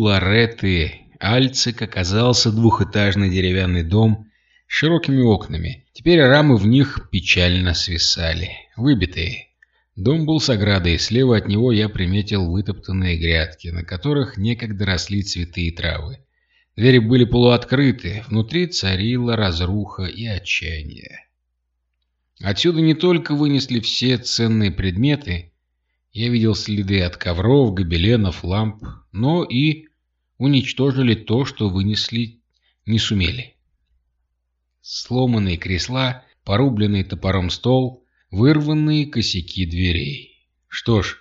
Лоретты Альцик оказался двухэтажный деревянный дом с широкими окнами. Теперь рамы в них печально свисали, выбитые. Дом был с оградой, слева от него я приметил вытоптанные грядки, на которых некогда росли цветы и травы. Двери были полуоткрыты, внутри царила разруха и отчаяние. Отсюда не только вынесли все ценные предметы, я видел следы от ковров, гобеленов, ламп, но и уничтожили то, что вынесли не сумели. Сломанные кресла, порубленный топором стол, вырванные косяки дверей. Что ж,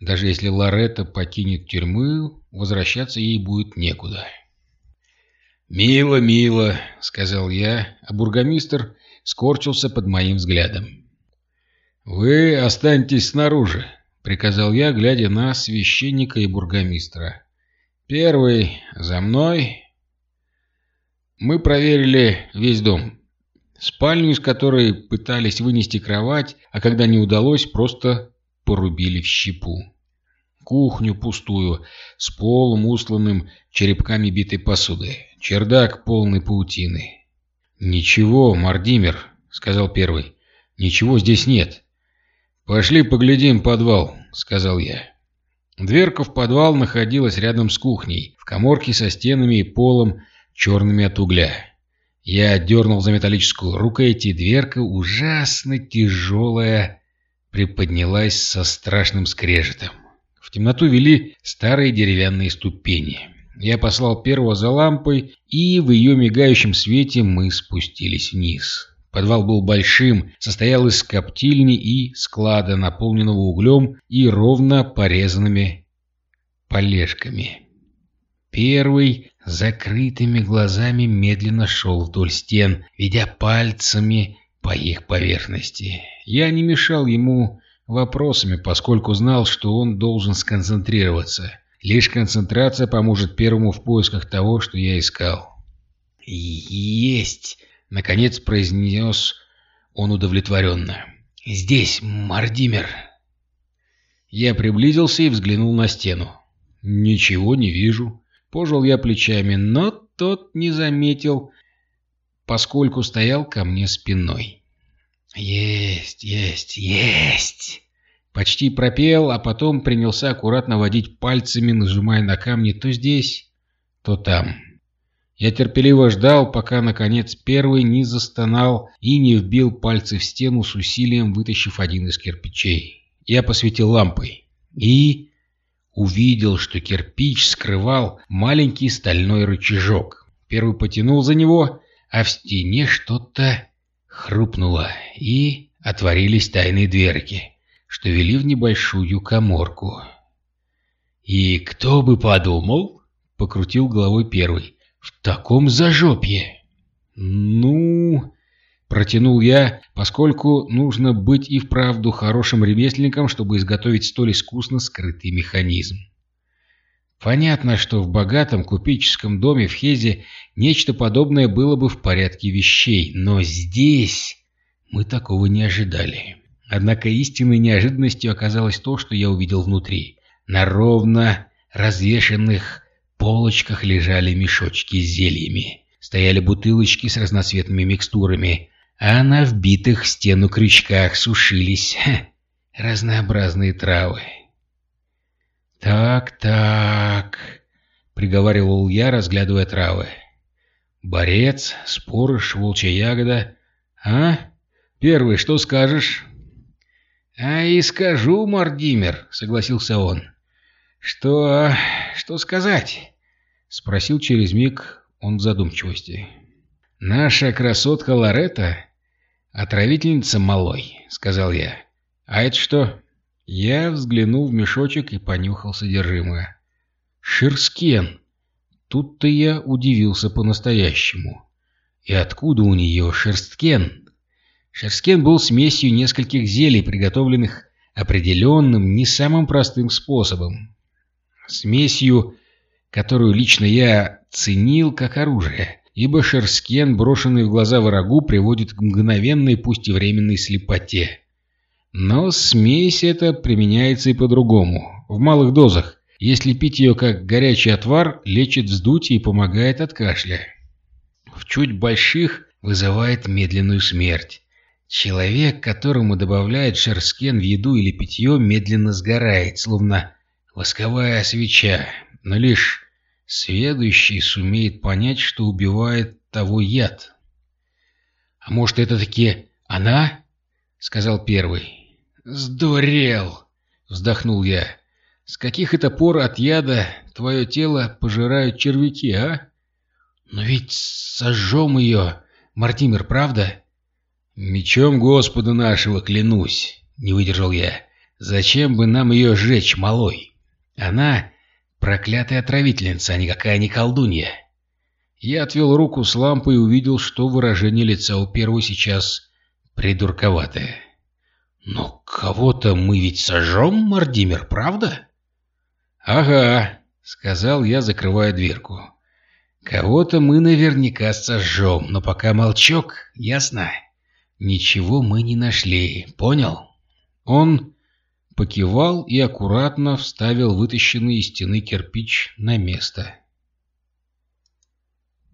даже если Лоретта покинет тюрьму, возвращаться ей будет некуда. «Мило, мило», — сказал я, а бургомистр скорчился под моим взглядом. «Вы останьтесь снаружи», — приказал я, глядя на священника и бургомистра. «Первый за мной». Мы проверили весь дом. Спальню, из которой пытались вынести кровать, а когда не удалось, просто порубили в щепу. Кухню пустую, с полом устланным черепками битой посуды. Чердак полный паутины. «Ничего, Мардимер», — сказал первый. «Ничего здесь нет». «Пошли поглядим подвал», — сказал я. Дверка в подвал находилась рядом с кухней, в коморке со стенами и полом, черными от угля. Я дернул за металлическую рукоять, и дверка, ужасно тяжелая, приподнялась со страшным скрежетом. В темноту вели старые деревянные ступени. Я послал первого за лампой, и в ее мигающем свете мы спустились вниз. Подвал был большим, состоял из коптильни и склада, наполненного углем и ровно порезанными полежками. Первый закрытыми глазами медленно шел вдоль стен, ведя пальцами по их поверхности. Я не мешал ему вопросами, поскольку знал, что он должен сконцентрироваться. Лишь концентрация поможет первому в поисках того, что я искал. «Есть!» — наконец произнес он удовлетворенно. «Здесь, Мардимер!» Я приблизился и взглянул на стену. «Ничего не вижу». Пожал я плечами, но тот не заметил, поскольку стоял ко мне спиной. «Есть, есть, есть!» Почти пропел, а потом принялся аккуратно водить пальцами, нажимая на камни то здесь, то там. Я терпеливо ждал, пока, наконец, первый не застонал и не вбил пальцы в стену с усилием, вытащив один из кирпичей. Я посветил лампой и увидел, что кирпич скрывал маленький стальной рычажок. Первый потянул за него, а в стене что-то хрупнуло, и отворились тайные дверки что вели в небольшую коморку. «И кто бы подумал?» — покрутил головой первый. «В таком зажопье!» «Ну...» — протянул я, поскольку нужно быть и вправду хорошим ремесленником, чтобы изготовить столь искусно скрытый механизм. Понятно, что в богатом купеческом доме в Хезе нечто подобное было бы в порядке вещей, но здесь мы такого не ожидали. Однако истинной неожиданностью оказалось то, что я увидел внутри. На ровно развешенных полочках лежали мешочки с зельями. Стояли бутылочки с разноцветными микстурами, а на вбитых в стену крючках сушились ха, разнообразные травы. «Так-так», — приговаривал я, разглядывая травы. «Борец, спорыш, волчья ягода. А? Первый, что скажешь?» «А и скажу, Мордимер», — согласился он. «Что... что сказать?» — спросил через миг он в задумчивости. «Наша красотка Лоретта — отравительница малой», — сказал я. «А это что?» Я взглянул в мешочек и понюхал содержимое. «Шерскен!» Тут-то я удивился по-настоящему. «И откуда у нее шерсткен?» Шерскен был смесью нескольких зелий, приготовленных определенным, не самым простым способом. Смесью, которую лично я ценил как оружие, ибо шерскен, брошенный в глаза врагу, приводит к мгновенной, пусть и временной слепоте. Но смесь эта применяется и по-другому, в малых дозах, Если пить ее как горячий отвар, лечит вздутие и помогает от кашля. В чуть больших вызывает медленную смерть. Человек, которому добавляют шерскен в еду или питье, медленно сгорает, словно восковая свеча, но лишь сведущий сумеет понять, что убивает того яд. «А может, это таки она?» — сказал первый. «Сдурел!» — вздохнул я. «С каких это пор от яда твое тело пожирают червяки, а? Но ведь сожжем ее, Мартимер, правда?» «Мечом Господа нашего клянусь!» — не выдержал я. «Зачем бы нам ее сжечь, малой? Она проклятая отравительница, а никакая не колдунья!» Я отвел руку с лампой и увидел, что выражение лица у первого сейчас придурковатое. «Но кого-то мы ведь сожжем, Мардимер, правда?» «Ага», — сказал я, закрывая дверку. «Кого-то мы наверняка сожжем, но пока молчок, ясно? Ничего мы не нашли, понял?» Он покивал и аккуратно вставил вытащенный из стены кирпич на место.